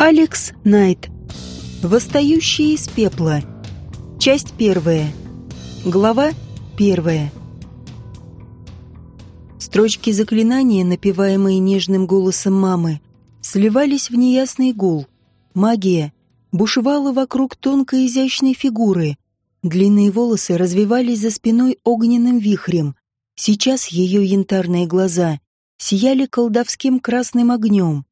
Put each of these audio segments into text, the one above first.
Алекс Найт. Восстающие из пепла. Часть первая. Глава первая. Строчки заклинания, напеваемые нежным голосом мамы, сливались в неясный гул. Магия бушевала вокруг тонкой изящной фигуры. Длинные волосы развивались за спиной огненным вихрем. Сейчас ее янтарные глаза сияли колдовским красным огнем.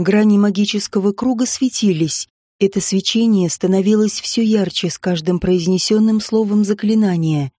Грани магического круга светились. Это свечение становилось все ярче с каждым произнесенным словом заклинания.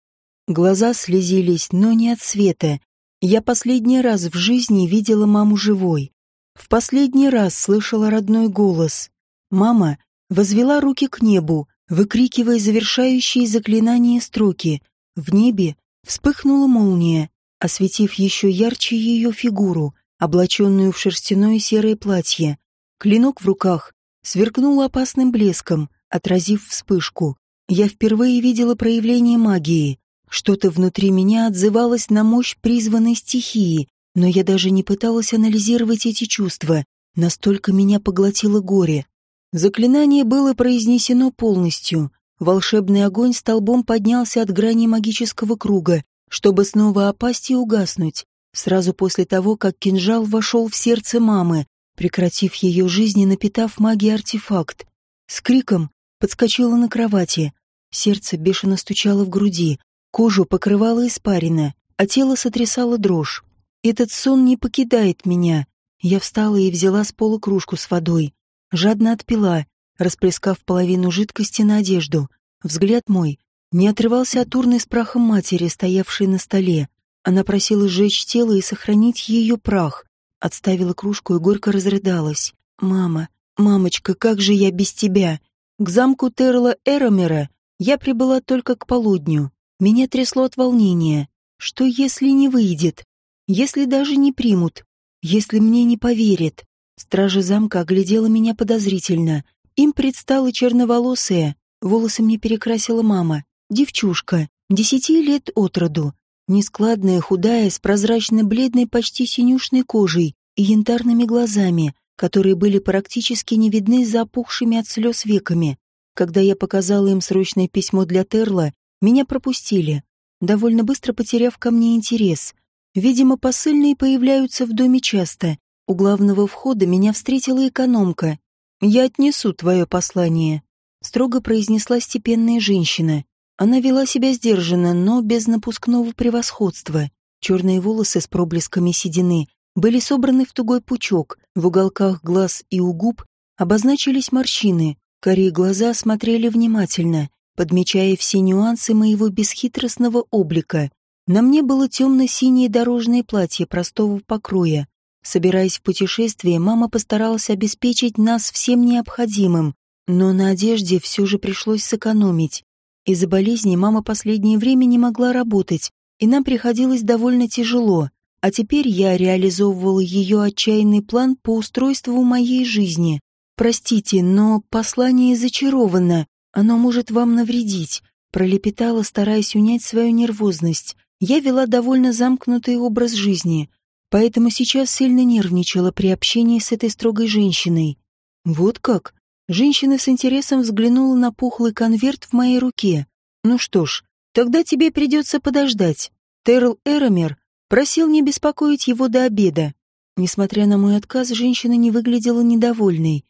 Глаза слезились, но не от света. Я последний раз в жизни видела маму живой. В последний раз слышала родной голос. Мама возвела руки к небу, выкрикивая завершающие заклинания строки. В небе вспыхнула молния, осветив еще ярче ее фигуру, облаченную в шерстяное серое платье. Клинок в руках сверкнул опасным блеском, отразив вспышку. Я впервые видела проявление магии. Что-то внутри меня отзывалось на мощь призванной стихии, но я даже не пыталась анализировать эти чувства. Настолько меня поглотило горе. Заклинание было произнесено полностью. Волшебный огонь столбом поднялся от грани магического круга, чтобы снова опасть и угаснуть, сразу после того, как кинжал вошел в сердце мамы, прекратив ее жизнь и напитав магией артефакт. С криком подскочила на кровати. Сердце бешено стучало в груди, кожу покрывала испарина, а тело сотрясало дрожь. Этот сон не покидает меня. Я встала и взяла с пола кружку с водой. Жадно отпила, расплескав половину жидкости на одежду. Взгляд мой не отрывался от урны с прахом матери, стоявшей на столе. Она просила сжечь тело и сохранить ее прах. Отставила кружку и горько разрыдалась. «Мама, мамочка, как же я без тебя?» К замку Терла Эромера я прибыла только к полудню. Меня трясло от волнения. Что если не выйдет? Если даже не примут? Если мне не поверят? Стража замка оглядела меня подозрительно. Им предстала черноволосая, волосы мне перекрасила мама. Девчушка, десяти лет от роду, нескладная, худая, с прозрачно-бледной, почти синюшной кожей и янтарными глазами, которые были практически не видны за опухшими от слез веками. Когда я показала им срочное письмо для Терла, меня пропустили, довольно быстро потеряв ко мне интерес. Видимо, посыльные появляются в доме часто. У главного входа меня встретила экономка. «Я отнесу твое послание», — строго произнесла степенная женщина. Она вела себя сдержанно, но без напускного превосходства. Черные волосы с проблесками седины были собраны в тугой пучок, в уголках глаз и у губ обозначились морщины, корей глаза смотрели внимательно, подмечая все нюансы моего бесхитростного облика. На мне было темно-синее дорожное платье простого покроя. Собираясь в путешествие, мама постаралась обеспечить нас всем необходимым, но на одежде все же пришлось сэкономить. Из-за болезни мама последнее время не могла работать, и нам приходилось довольно тяжело, а теперь я реализовывала ее отчаянный план по устройству моей жизни. «Простите, но послание зачаровано, оно может вам навредить», пролепетала, стараясь унять свою нервозность. Я вела довольно замкнутый образ жизни, поэтому сейчас сильно нервничала при общении с этой строгой женщиной. «Вот как?» Женщина с интересом взглянула на пухлый конверт в моей руке. «Ну что ж, тогда тебе придется подождать. Терл Эромер просил не беспокоить его до обеда». Несмотря на мой отказ, женщина не выглядела недовольной.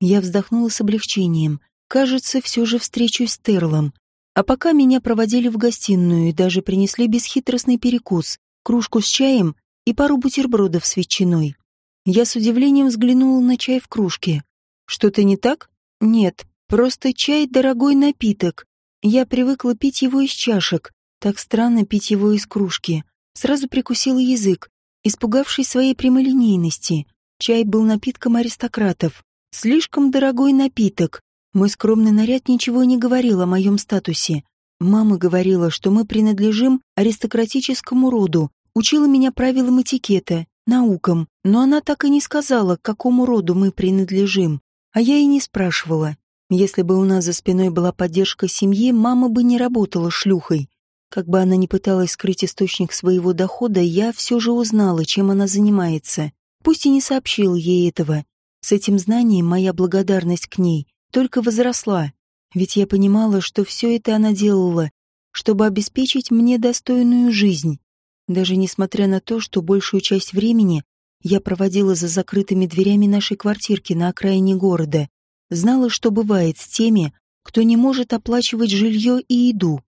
Я вздохнула с облегчением. Кажется, все же встречусь с Терлом. А пока меня проводили в гостиную и даже принесли бесхитростный перекус, кружку с чаем и пару бутербродов с ветчиной. Я с удивлением взглянула на чай в кружке. Что-то не так? Нет, просто чай — дорогой напиток. Я привыкла пить его из чашек. Так странно пить его из кружки. Сразу прикусила язык, испугавшись своей прямолинейности. Чай был напитком аристократов. Слишком дорогой напиток. Мой скромный наряд ничего не говорил о моем статусе. Мама говорила, что мы принадлежим аристократическому роду, учила меня правилам этикета, наукам, но она так и не сказала, к какому роду мы принадлежим. А я и не спрашивала. Если бы у нас за спиной была поддержка семьи, мама бы не работала шлюхой. Как бы она ни пыталась скрыть источник своего дохода, я все же узнала, чем она занимается. Пусть и не сообщила ей этого. С этим знанием моя благодарность к ней только возросла, ведь я понимала, что все это она делала, чтобы обеспечить мне достойную жизнь. Даже несмотря на то, что большую часть времени я проводила за закрытыми дверями нашей квартирки на окраине города, знала, что бывает с теми, кто не может оплачивать жилье и еду.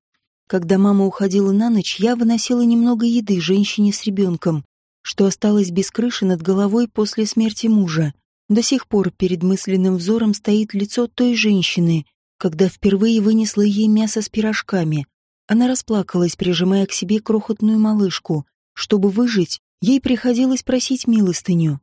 Когда мама уходила на ночь, я выносила немного еды женщине с ребенком, что осталось без крыши над головой после смерти мужа. До сих пор перед мысленным взором стоит лицо той женщины, когда впервые вынесла ей мясо с пирожками. Она расплакалась, прижимая к себе крохотную малышку. Чтобы выжить, ей приходилось просить милостыню.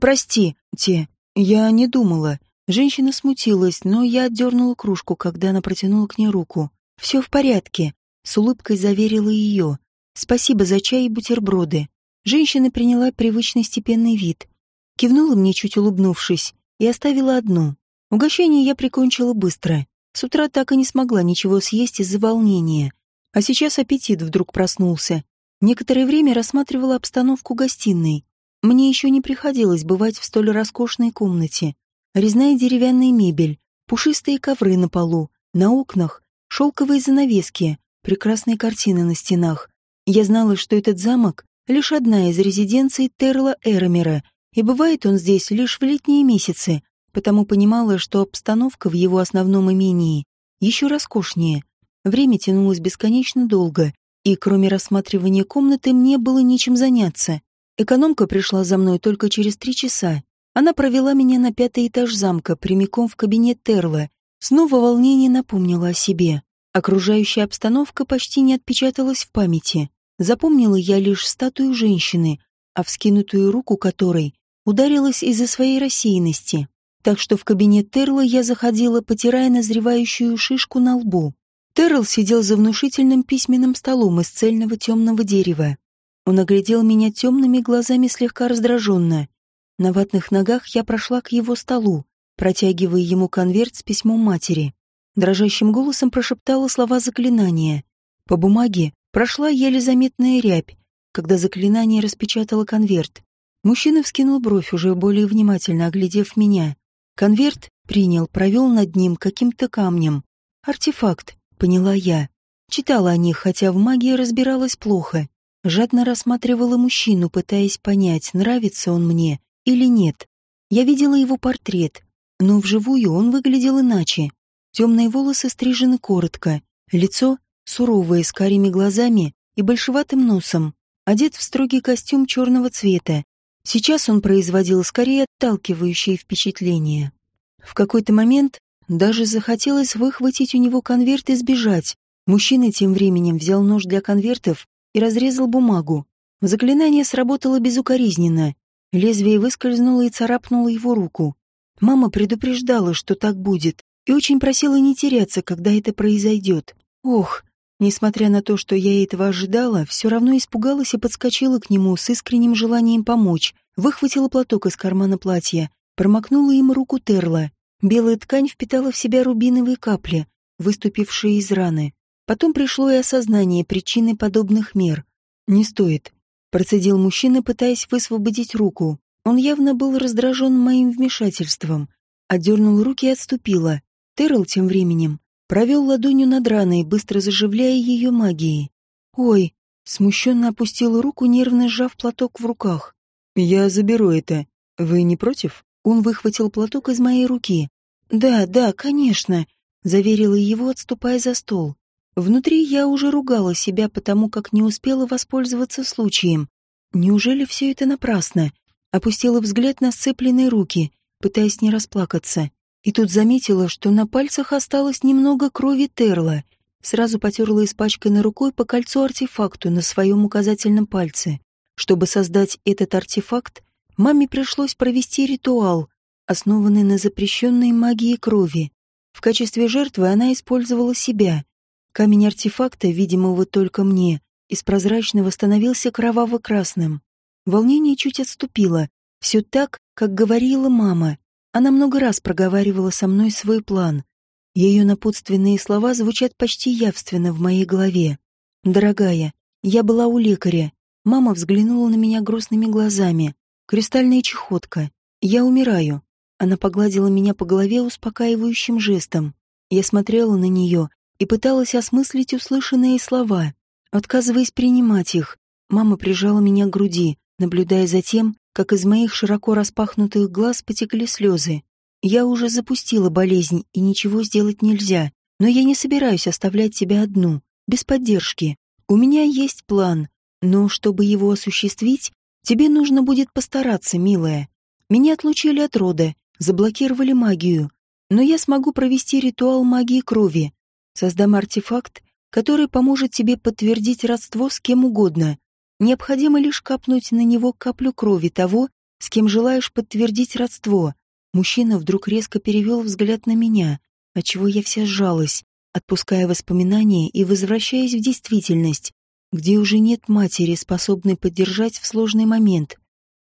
«Прости, те, я не думала». Женщина смутилась, но я отдернула кружку, когда она протянула к ней руку. «Все в порядке», — с улыбкой заверила ее. «Спасибо за чай и бутерброды». Женщина приняла привычный степенный вид. Кивнула мне, чуть улыбнувшись, и оставила одну. Угощение я прикончила быстро. С утра так и не смогла ничего съесть из-за волнения. А сейчас аппетит вдруг проснулся. Некоторое время рассматривала обстановку гостиной. Мне еще не приходилось бывать в столь роскошной комнате. Резная деревянная мебель, пушистые ковры на полу, на окнах, шелковые занавески, прекрасные картины на стенах. Я знала, что этот замок лишь одна из резиденций Терла Эромера, и бывает он здесь лишь в летние месяцы, потому понимала, что обстановка в его основном имении еще роскошнее. Время тянулось бесконечно долго, и кроме рассматривания комнаты мне было нечем заняться. Экономка пришла за мной только через три часа. Она провела меня на пятый этаж замка, прямиком в кабинет Терла. Снова волнение напомнило о себе. Окружающая обстановка почти не отпечаталась в памяти. Запомнила я лишь статую женщины, а вскинутую руку которой ударилась из-за своей рассеянности. Так что в кабинет Терла я заходила, потирая назревающую шишку на лбу. Терл сидел за внушительным письменным столом из цельного темного дерева. Он оглядел меня темными глазами слегка раздраженно. На ватных ногах я прошла к его столу, протягивая ему конверт с письмом матери. Дрожащим голосом прошептала слова заклинания. По бумаге Прошла еле заметная рябь, когда заклинание распечатало конверт. Мужчина вскинул бровь, уже более внимательно оглядев меня. Конверт принял, провел над ним каким-то камнем. Артефакт, поняла я. Читала о них, хотя в магии разбиралась плохо. Жадно рассматривала мужчину, пытаясь понять, нравится он мне или нет. Я видела его портрет, но вживую он выглядел иначе. Темные волосы стрижены коротко, лицо суровое, с карими глазами и большеватым носом, одет в строгий костюм черного цвета. Сейчас он производил скорее отталкивающее впечатление. В какой-то момент даже захотелось выхватить у него конверт и сбежать. Мужчина тем временем взял нож для конвертов и разрезал бумагу. Заклинание сработало безукоризненно. Лезвие выскользнуло и царапнуло его руку. Мама предупреждала, что так будет, и очень просила не теряться, когда это произойдет. Ох, Несмотря на то, что я этого ожидала, все равно испугалась и подскочила к нему с искренним желанием помочь, выхватила платок из кармана платья, промокнула им руку Терла. Белая ткань впитала в себя рубиновые капли, выступившие из раны. Потом пришло и осознание причины подобных мер. «Не стоит», — процедил мужчина, пытаясь высвободить руку. Он явно был раздражен моим вмешательством. Отдернул руки и отступила. Терл тем временем Провел ладонью над раной, быстро заживляя ее магией. «Ой!» — смущенно опустил руку, нервно сжав платок в руках. «Я заберу это. Вы не против?» Он выхватил платок из моей руки. «Да, да, конечно», — заверила его, отступая за стол. Внутри я уже ругала себя, потому как не успела воспользоваться случаем. Неужели все это напрасно? Опустила взгляд на сцепленные руки, пытаясь не расплакаться. И тут заметила, что на пальцах осталось немного крови Терла. Сразу потерла испачканной рукой по кольцу артефакту на своем указательном пальце. Чтобы создать этот артефакт, маме пришлось провести ритуал, основанный на запрещенной магии крови. В качестве жертвы она использовала себя. Камень артефакта, видимого только мне, из прозрачного становился кроваво-красным. Волнение чуть отступило. Все так, как говорила мама. Она много раз проговаривала со мной свой план. Ее напутственные слова звучат почти явственно в моей голове. «Дорогая, я была у лекаря. Мама взглянула на меня грустными глазами. Кристальная чехотка. Я умираю. Она погладила меня по голове успокаивающим жестом. Я смотрела на нее и пыталась осмыслить услышанные слова, отказываясь принимать их. Мама прижала меня к груди, наблюдая за тем, как из моих широко распахнутых глаз потекли слезы. Я уже запустила болезнь, и ничего сделать нельзя, но я не собираюсь оставлять тебя одну, без поддержки. У меня есть план, но чтобы его осуществить, тебе нужно будет постараться, милая. Меня отлучили от рода, заблокировали магию, но я смогу провести ритуал магии крови, создам артефакт, который поможет тебе подтвердить родство с кем угодно. Необходимо лишь капнуть на него каплю крови того, с кем желаешь подтвердить родство. Мужчина вдруг резко перевел взгляд на меня, отчего я вся сжалась, отпуская воспоминания и возвращаясь в действительность, где уже нет матери, способной поддержать в сложный момент.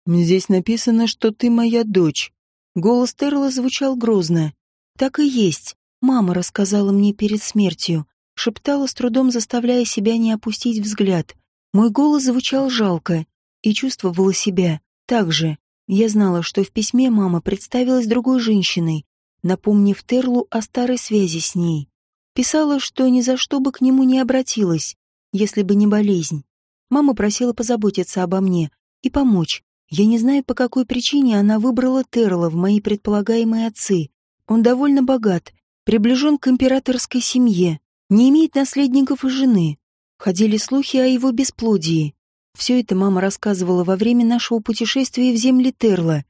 «Здесь написано, что ты моя дочь». Голос Терла звучал грозно. «Так и есть. Мама рассказала мне перед смертью», шептала, с трудом заставляя себя не опустить взгляд. Мой голос звучал жалко, и чувствовала себя так же. Я знала, что в письме мама представилась другой женщиной, напомнив Терлу о старой связи с ней. Писала, что ни за что бы к нему не обратилась, если бы не болезнь. Мама просила позаботиться обо мне и помочь. Я не знаю, по какой причине она выбрала Терла в мои предполагаемые отцы. Он довольно богат, приближен к императорской семье, не имеет наследников и жены. Ходили слухи о его бесплодии. Все это мама рассказывала во время нашего путешествия в земли Терла.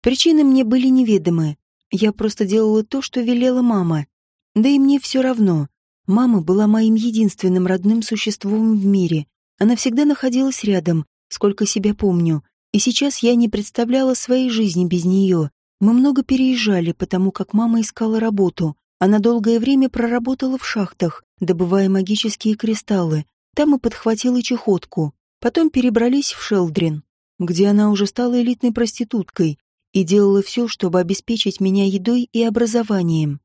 Причины мне были неведомы. Я просто делала то, что велела мама. Да и мне все равно. Мама была моим единственным родным существом в мире. Она всегда находилась рядом, сколько себя помню. И сейчас я не представляла своей жизни без нее. Мы много переезжали, потому как мама искала работу. Она долгое время проработала в шахтах, добывая магические кристаллы. Там и подхватила чехотку. Потом перебрались в Шелдрин, где она уже стала элитной проституткой и делала все, чтобы обеспечить меня едой и образованием.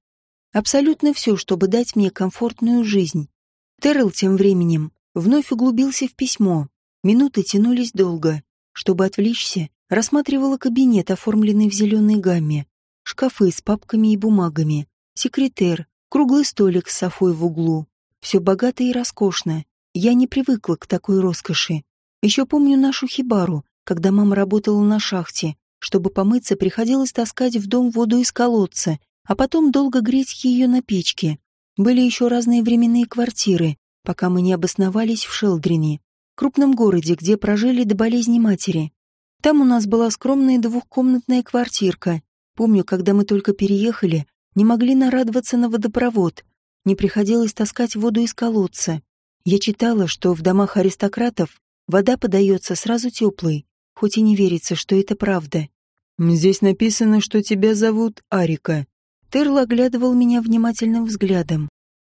Абсолютно все, чтобы дать мне комфортную жизнь. Террell тем временем вновь углубился в письмо. Минуты тянулись долго. Чтобы отвлечься, рассматривала кабинет, оформленный в зеленой гамме, шкафы с папками и бумагами, секретер, круглый столик с софой в углу. Все богато и роскошно. Я не привыкла к такой роскоши. Еще помню нашу хибару, когда мама работала на шахте. Чтобы помыться, приходилось таскать в дом воду из колодца, а потом долго греть ее на печке. Были еще разные временные квартиры, пока мы не обосновались в Шелдрине, крупном городе, где прожили до болезни матери. Там у нас была скромная двухкомнатная квартирка. Помню, когда мы только переехали, не могли нарадоваться на водопровод, не приходилось таскать воду из колодца. Я читала, что в домах аристократов Вода подается сразу теплой, хоть и не верится, что это правда. «Здесь написано, что тебя зовут Арика». Терл оглядывал меня внимательным взглядом.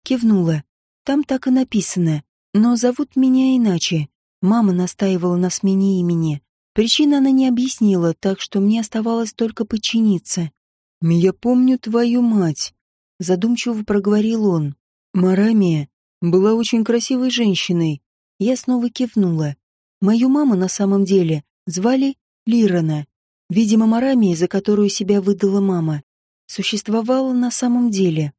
Кивнула. Там так и написано. Но зовут меня иначе. Мама настаивала на смене имени. Причины она не объяснила, так что мне оставалось только подчиниться. «Я помню твою мать», — задумчиво проговорил он. «Марамия была очень красивой женщиной». Я снова кивнула. Мою маму на самом деле звали Лирана. Видимо, Марамия, за которую себя выдала мама, существовала на самом деле.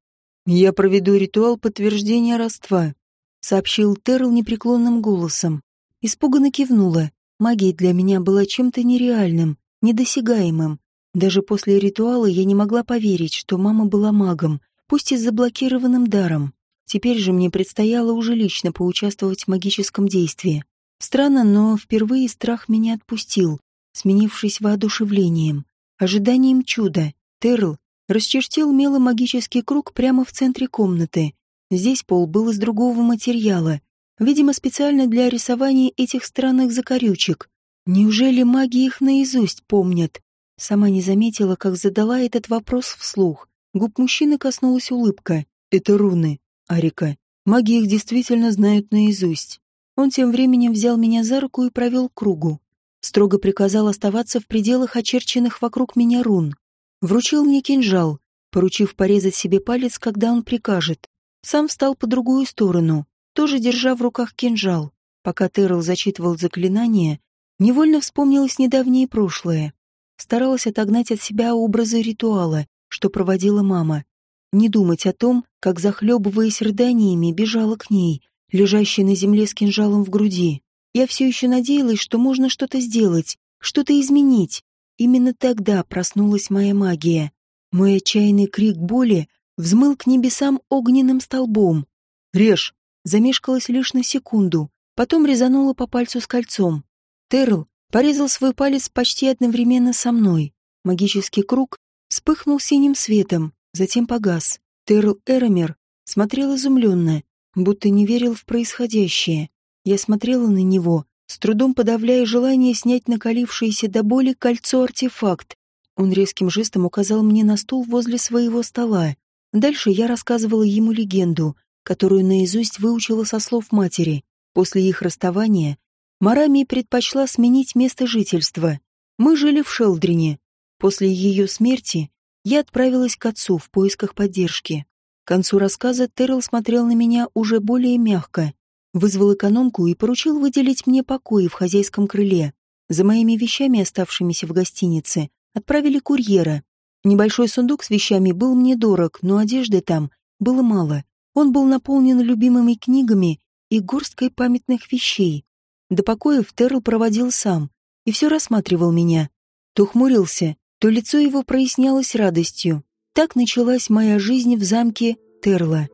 «Я проведу ритуал подтверждения родства», — сообщил Терл непреклонным голосом. Испуганно кивнула. Магия для меня была чем-то нереальным, недосягаемым. Даже после ритуала я не могла поверить, что мама была магом, пусть и с заблокированным даром. Теперь же мне предстояло уже лично поучаствовать в магическом действии. Странно, но впервые страх меня отпустил, сменившись воодушевлением, ожиданием чуда. Терл расчертил мелом магический круг прямо в центре комнаты. Здесь пол был из другого материала, видимо, специально для рисования этих странных закорючек. Неужели маги их наизусть помнят? Сама не заметила, как задала этот вопрос вслух. Губ мужчины коснулась улыбка. Это руны, Арика. Маги их действительно знают наизусть. Он тем временем взял меня за руку и провел кругу. Строго приказал оставаться в пределах очерченных вокруг меня рун. Вручил мне кинжал, поручив порезать себе палец, когда он прикажет. Сам встал по другую сторону, тоже держа в руках кинжал. Пока Террел зачитывал заклинание, невольно вспомнилось недавнее прошлое. старалась отогнать от себя образы ритуала, что проводила мама. Не думать о том, как, захлебываясь рыданиями, бежала к ней, лежащей на земле с кинжалом в груди. Я все еще надеялась, что можно что-то сделать, что-то изменить. Именно тогда проснулась моя магия. Мой отчаянный крик боли взмыл к небесам огненным столбом. «Режь!» замешкалась лишь на секунду, потом резанула по пальцу с кольцом. Терл порезал свой палец почти одновременно со мной. Магический круг вспыхнул синим светом, затем погас. Терл Эромер смотрел изумленно, будто не верил в происходящее. Я смотрела на него, с трудом подавляя желание снять накалившееся до боли кольцо-артефакт. Он резким жестом указал мне на стул возле своего стола. Дальше я рассказывала ему легенду, которую наизусть выучила со слов матери. После их расставания Марами предпочла сменить место жительства. Мы жили в Шелдрине. После ее смерти я отправилась к отцу в поисках поддержки. К концу рассказа Террell смотрел на меня уже более мягко, вызвал экономку и поручил выделить мне покои в хозяйском крыле. За моими вещами, оставшимися в гостинице, отправили курьера. Небольшой сундук с вещами был мне дорог, но одежды там было мало. Он был наполнен любимыми книгами и горсткой памятных вещей. До покоев Терл проводил сам и все рассматривал меня. То хмурился, то лицо его прояснялось радостью. Так началась моя жизнь в замке Терла.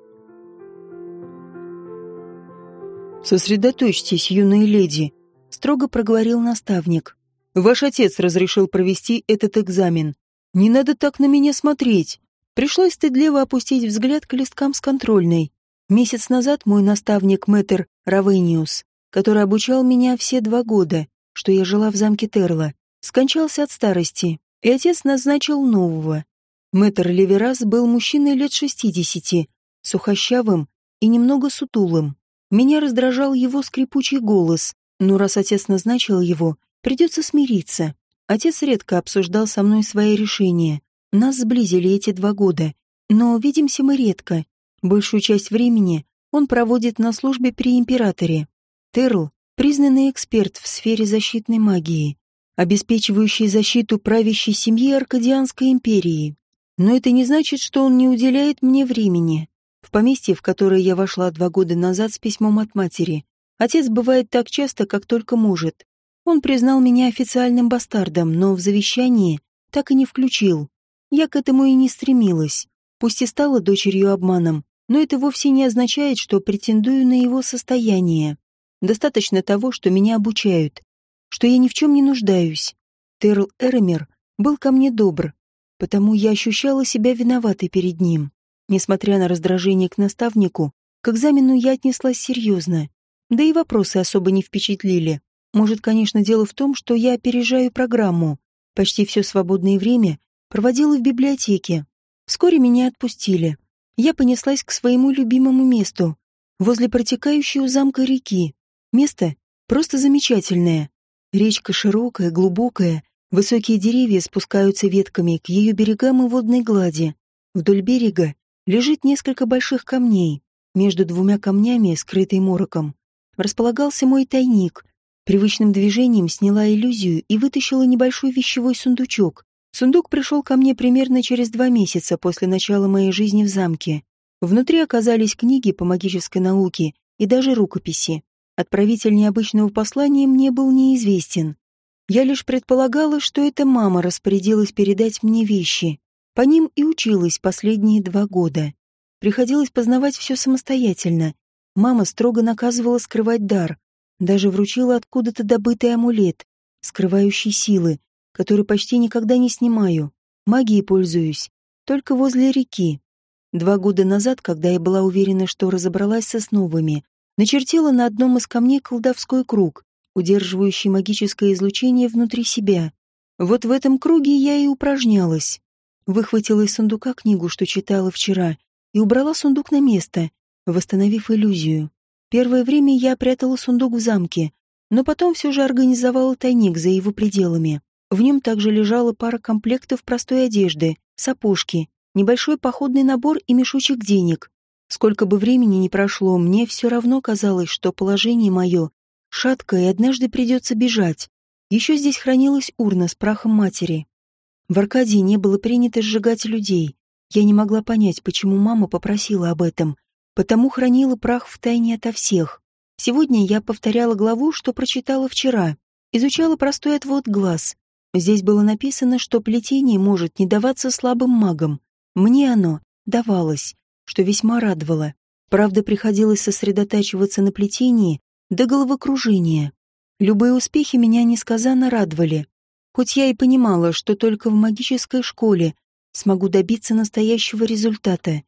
«Сосредоточьтесь, юная леди», — строго проговорил наставник. «Ваш отец разрешил провести этот экзамен. Не надо так на меня смотреть. Пришлось стыдливо опустить взгляд к листкам с контрольной. Месяц назад мой наставник Мэтр Равениус, который обучал меня все два года, что я жила в замке Терла, скончался от старости, и отец назначил нового. Мэтр Леверас был мужчиной лет шестидесяти, сухощавым и немного сутулым. Меня раздражал его скрипучий голос, но раз отец назначил его, придется смириться. Отец редко обсуждал со мной свои решения, нас сблизили эти два года, но видимся мы редко. Большую часть времени он проводит на службе при императоре. Терл — признанный эксперт в сфере защитной магии, обеспечивающий защиту правящей семьи Аркадианской империи. Но это не значит, что он не уделяет мне времени. В поместье, в которое я вошла два года назад с письмом от матери, отец бывает так часто, как только может. Он признал меня официальным бастардом, но в завещании так и не включил. Я к этому и не стремилась. Пусть и стала дочерью обманом, но это вовсе не означает, что претендую на его состояние. Достаточно того, что меня обучают, что я ни в чем не нуждаюсь. Терл Эремер был ко мне добр, потому я ощущала себя виноватой перед ним. Несмотря на раздражение к наставнику, к экзамену я отнеслась серьезно. Да и вопросы особо не впечатлили. Может, конечно, дело в том, что я опережаю программу. Почти все свободное время проводила в библиотеке. Вскоре меня отпустили. Я понеслась к своему любимому месту, возле протекающей у замка реки. Место просто замечательное. Речка широкая, глубокая, высокие деревья спускаются ветками к ее берегам и водной глади. Вдоль берега лежит несколько больших камней. Между двумя камнями, скрытый мороком, располагался мой тайник. Привычным движением сняла иллюзию и вытащила небольшой вещевой сундучок, Сундук пришел ко мне примерно через два месяца после начала моей жизни в замке. Внутри оказались книги по магической науке и даже рукописи. Отправитель необычного послания мне был неизвестен. Я лишь предполагала, что эта мама распорядилась передать мне вещи. По ним и училась последние два года. Приходилось познавать все самостоятельно. Мама строго наказывала скрывать дар. Даже вручила откуда-то добытый амулет, скрывающий силы, который почти никогда не снимаю. Магией пользуюсь. Только возле реки. Два года назад, когда я была уверена, что разобралась со сновами, начертила на одном из камней колдовской круг, удерживающий магическое излучение внутри себя. Вот в этом круге я и упражнялась. Выхватила из сундука книгу, что читала вчера, и убрала сундук на место, восстановив иллюзию. Первое время я прятала сундук в замке, но потом все же организовала тайник за его пределами. В нем также лежала пара комплектов простой одежды, сапожки, небольшой походный набор и мешочек денег. Сколько бы времени ни прошло, мне все равно казалось, что положение мое шаткое и однажды придется бежать. Еще здесь хранилась урна с прахом матери. В Аркадии не было принято сжигать людей. Я не могла понять, почему мама попросила об этом, потому хранила прах в тайне ото всех. Сегодня я повторяла главу, что прочитала вчера. Изучала простой отвод глаз. Здесь было написано, что плетение может не даваться слабым магам. Мне оно давалось, что весьма радовало. Правда, приходилось сосредотачиваться на плетении до головокружения. Любые успехи меня несказанно радовали. Хоть я и понимала, что только в магической школе смогу добиться настоящего результата.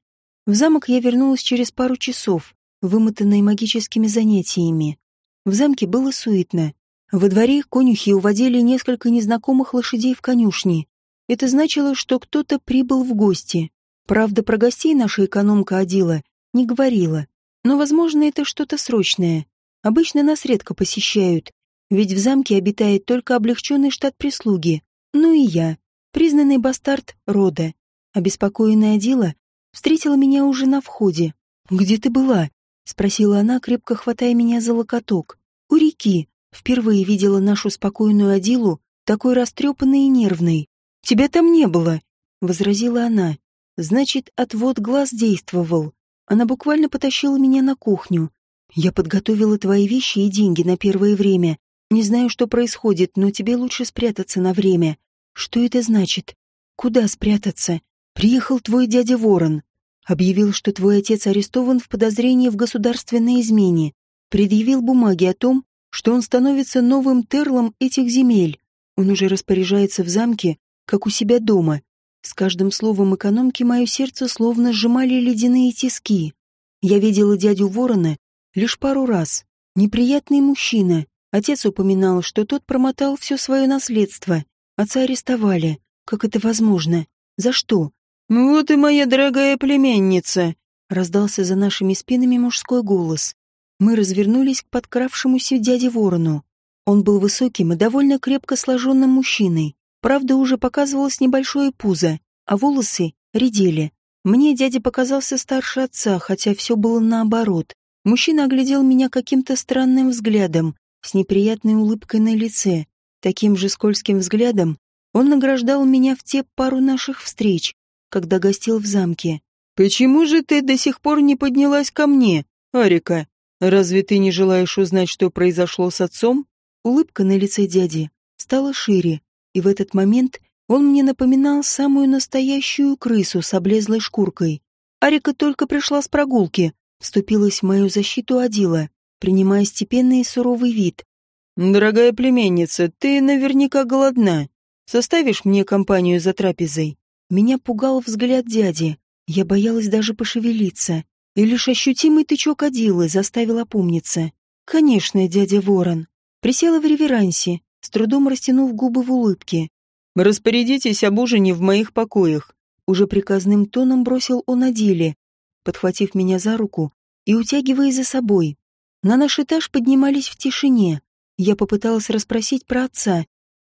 В замок я вернулась через пару часов, вымотанной магическими занятиями. В замке было суетно. Во дворе конюхи уводили несколько незнакомых лошадей в конюшни. Это значило, что кто-то прибыл в гости. Правда, про гостей наша экономка Адила не говорила. Но, возможно, это что-то срочное. Обычно нас редко посещают, ведь в замке обитает только облегченный штат прислуги. Ну и я, признанный бастард рода. Обеспокоенная Адила встретила меня уже на входе. «Где ты была?» — спросила она, крепко хватая меня за локоток. «У реки. Впервые видела нашу спокойную Адилу, такой растрепанной и нервной. Тебя там не было», — возразила она. «Значит, отвод глаз действовал. Она буквально потащила меня на кухню. Я подготовила твои вещи и деньги на первое время. Не знаю, что происходит, но тебе лучше спрятаться на время. Что это значит? Куда спрятаться? Приехал твой дядя Ворон. Объявил, что твой отец арестован в подозрении в государственной измене. Предъявил бумаги о том, что он становится новым терлом этих земель. Он уже распоряжается в замке, как у себя дома. С каждым словом экономки мое сердце словно сжимали ледяные тиски. Я видела дядю Ворона лишь пару раз. Неприятный мужчина. Отец упоминал, что тот промотал все свое наследство. Отца арестовали. Как это возможно? За что? «Ну «Вот и моя дорогая племянница!» Раздался за нашими спинами мужской голос. Мы развернулись к подкравшемуся дяде Ворону. Он был высоким и довольно крепко сложенным мужчиной. Правда, уже показывалось небольшое пузо, а волосы редели. Мне дядя показался старше отца, хотя все было наоборот. Мужчина оглядел меня каким-то странным взглядом, с неприятной улыбкой на лице. Таким же скользким взглядом он награждал меня в те пару наших встреч, когда гостил в замке. «Почему же ты до сих пор не поднялась ко мне, Арика? Разве ты не желаешь узнать, что произошло с отцом?» Улыбка на лице дяди стала шире, и в этот момент он мне напоминал самую настоящую крысу с облезлой шкуркой. Арика только пришла с прогулки, вступилась в мою защиту Адила, принимая степенный и суровый вид. «Дорогая племенница, ты наверняка голодна. Составишь мне компанию за трапезой?» Меня пугал взгляд дяди. Я боялась даже пошевелиться. И лишь ощутимый тычок Адилы заставил опомниться. «Конечно, дядя Ворон». Присела в реверансе, с трудом растянув губы в улыбке. «Распорядитесь об ужине в моих покоях», — уже приказным тоном бросил он о деле, подхватив меня за руку и утягивая за собой. На наш этаж поднимались в тишине. Я попыталась расспросить про отца,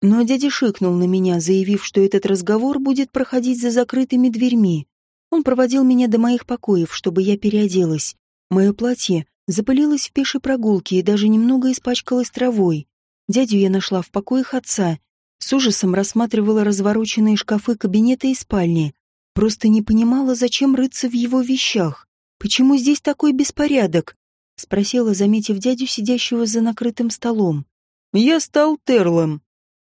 но дядя шикнул на меня, заявив, что этот разговор будет проходить за закрытыми дверьми. Он проводил меня до моих покоев, чтобы я переоделась. Мое платье запылилось в пешей прогулке и даже немного испачкалось травой. Дядю я нашла в покоях отца. С ужасом рассматривала развороченные шкафы кабинета и спальни. Просто не понимала, зачем рыться в его вещах. Почему здесь такой беспорядок? Спросила, заметив дядю, сидящего за накрытым столом. Я стал терлом.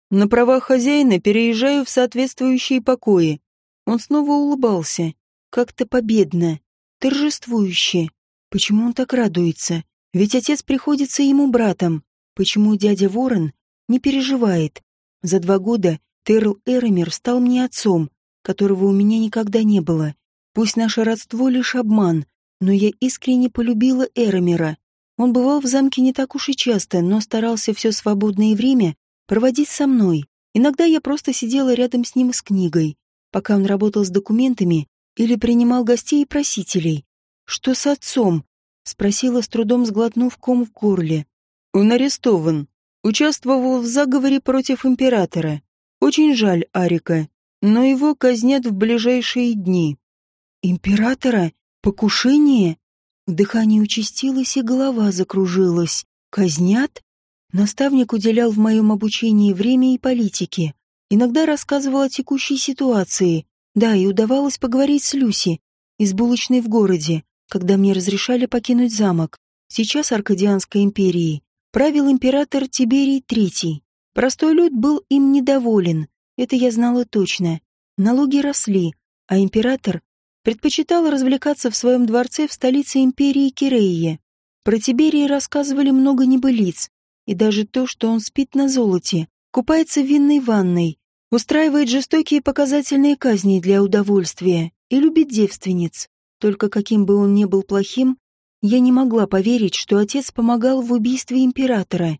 На правах хозяина переезжаю в соответствующие покои. Он снова улыбался. Как-то победно. Торжествующе. Почему он так радуется? Ведь отец приходится ему братом. Почему дядя Ворон не переживает? За два года Терл Эромер стал мне отцом, которого у меня никогда не было. Пусть наше родство лишь обман, но я искренне полюбила Эромера. Он бывал в замке не так уж и часто, но старался все свободное время проводить со мной. Иногда я просто сидела рядом с ним с книгой, пока он работал с документами или принимал гостей и просителей. «Что с отцом?» — спросила, с трудом сглотнув ком в горле. Он арестован. Участвовал в заговоре против императора. Очень жаль Арика, но его казнят в ближайшие дни. Императора? Покушение? Дыхание участилось и голова закружилась. Казнят? Наставник уделял в моем обучении время и политике. Иногда рассказывал о текущей ситуации. Да, и удавалось поговорить с Люси, из булочной в городе, когда мне разрешали покинуть замок. Сейчас Аркадианской империи правил император Тиберий III. Простой люд был им недоволен, это я знала точно. Налоги росли, а император предпочитал развлекаться в своем дворце в столице империи Кирея. Про Тиберия рассказывали много небылиц, и даже то, что он спит на золоте, купается в винной ванной, устраивает жестокие показательные казни для удовольствия и любит девственниц. Только каким бы он ни был плохим, я не могла поверить, что отец помогал в убийстве императора.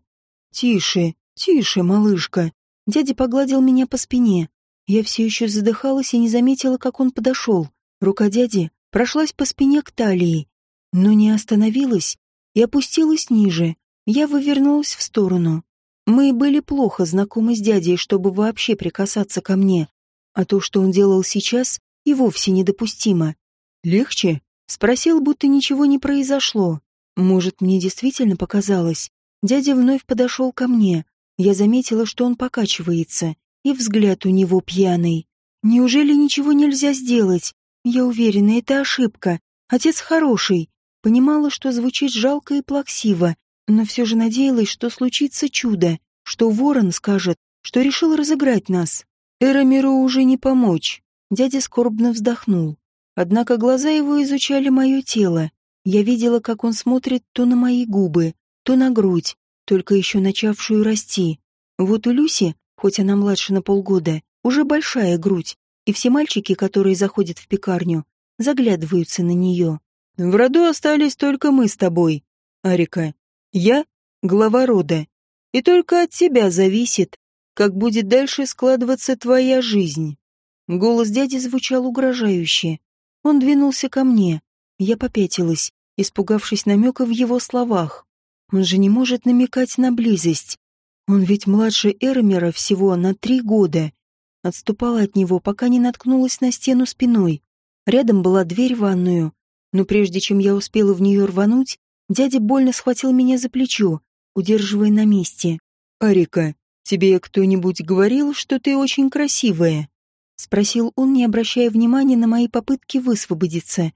«Тише, тише, малышка!» Дядя погладил меня по спине. Я все еще задыхалась и не заметила, как он подошел. Рука дяди прошлась по спине к талии, но не остановилась и опустилась ниже. Я вывернулась в сторону. Мы были плохо знакомы с дядей, чтобы вообще прикасаться ко мне. А то, что он делал сейчас, и вовсе недопустимо. «Легче?» Спросил, будто ничего не произошло. Может, мне действительно показалось. Дядя вновь подошел ко мне. Я заметила, что он покачивается, и взгляд у него пьяный. Неужели ничего нельзя сделать? Я уверена, это ошибка. Отец хороший. Понимала, что звучит жалко и плаксиво, но все же надеялась, что случится чудо, что ворон скажет, что решил разыграть нас. Эрамиру уже не помочь. Дядя скорбно вздохнул. Однако глаза его изучали мое тело. Я видела, как он смотрит то на мои губы, то на грудь, только еще начавшую расти. Вот у Люси, хоть она младше на полгода, уже большая грудь, и все мальчики, которые заходят в пекарню, заглядываются на нее. В роду остались только мы с тобой, Арика. Я — глава рода. И только от тебя зависит, как будет дальше складываться твоя жизнь. Голос дяди звучал угрожающе. Он двинулся ко мне. Я попятилась, испугавшись намека в его словах. Он же не может намекать на близость. Он ведь младше Эрмера всего на три года. Отступала от него, пока не наткнулась на стену спиной. Рядом была дверь в ванную. Но прежде чем я успела в нее рвануть, дядя больно схватил меня за плечо, удерживая на месте. «Арика, тебе кто-нибудь говорил, что ты очень красивая?» — спросил он, не обращая внимания на мои попытки высвободиться.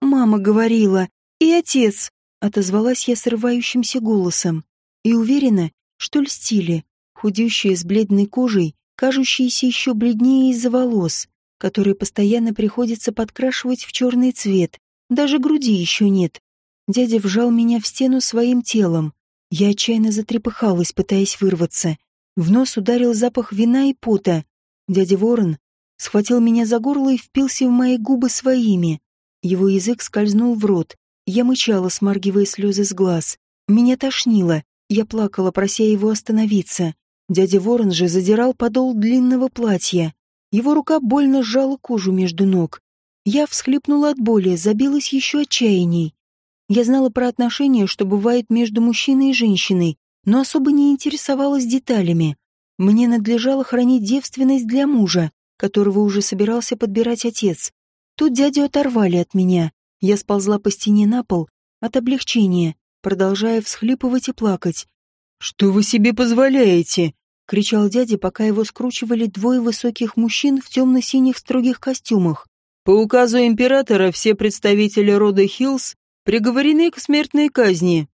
«Мама говорила, и отец!» — отозвалась я срывающимся голосом. И уверена, что льстили, худющие с бледной кожей, кажущиеся еще бледнее из-за волос, которые постоянно приходится подкрашивать в черный цвет. Даже груди еще нет. Дядя вжал меня в стену своим телом. Я отчаянно затрепыхалась, пытаясь вырваться. В нос ударил запах вина и пота. Дядя Ворон схватил меня за горло и впился в мои губы своими. Его язык скользнул в рот. Я мычала, смаргивая слезы с глаз. Меня тошнило. Я плакала, прося его остановиться. Дядя Ворон же задирал подол длинного платья. Его рука больно сжала кожу между ног. Я всхлипнула от боли, забилась еще отчаянней. Я знала про отношения, что бывает между мужчиной и женщиной, но особо не интересовалась деталями. Мне надлежало хранить девственность для мужа, которого уже собирался подбирать отец. Тут дядю оторвали от меня. Я сползла по стене на пол от облегчения, продолжая всхлипывать и плакать. «Что вы себе позволяете?» — кричал дядя, пока его скручивали двое высоких мужчин в темно-синих строгих костюмах. «По указу императора все представители рода Хиллс приговорены к смертной казни».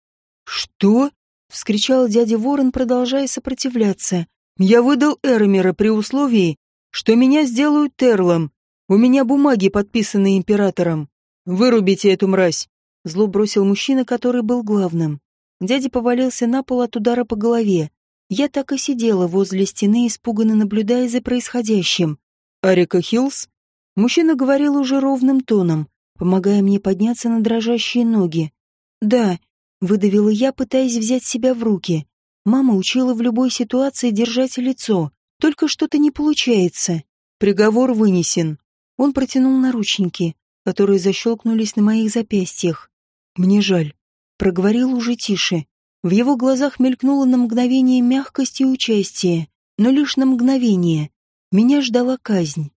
«Что?» — вскричал дядя Ворон, продолжая сопротивляться. «Я выдал Эрмера при условии, что меня сделают Терлом. У меня бумаги, подписанные императором. Вырубите эту мразь!» Зло бросил мужчина, который был главным. Дядя повалился на пол от удара по голове. Я так и сидела возле стены, испуганно наблюдая за происходящим. «Арика Хиллс?» Мужчина говорил уже ровным тоном, помогая мне подняться на дрожащие ноги. «Да», — выдавила я, пытаясь взять себя в руки. Мама учила в любой ситуации держать лицо. Только что-то не получается. Приговор вынесен. Он протянул наручники, которые защелкнулись на моих запястьях. Мне жаль. Проговорил уже тише. В его глазах мелькнуло на мгновение мягкость и участие, но лишь на мгновение. Меня ждала казнь.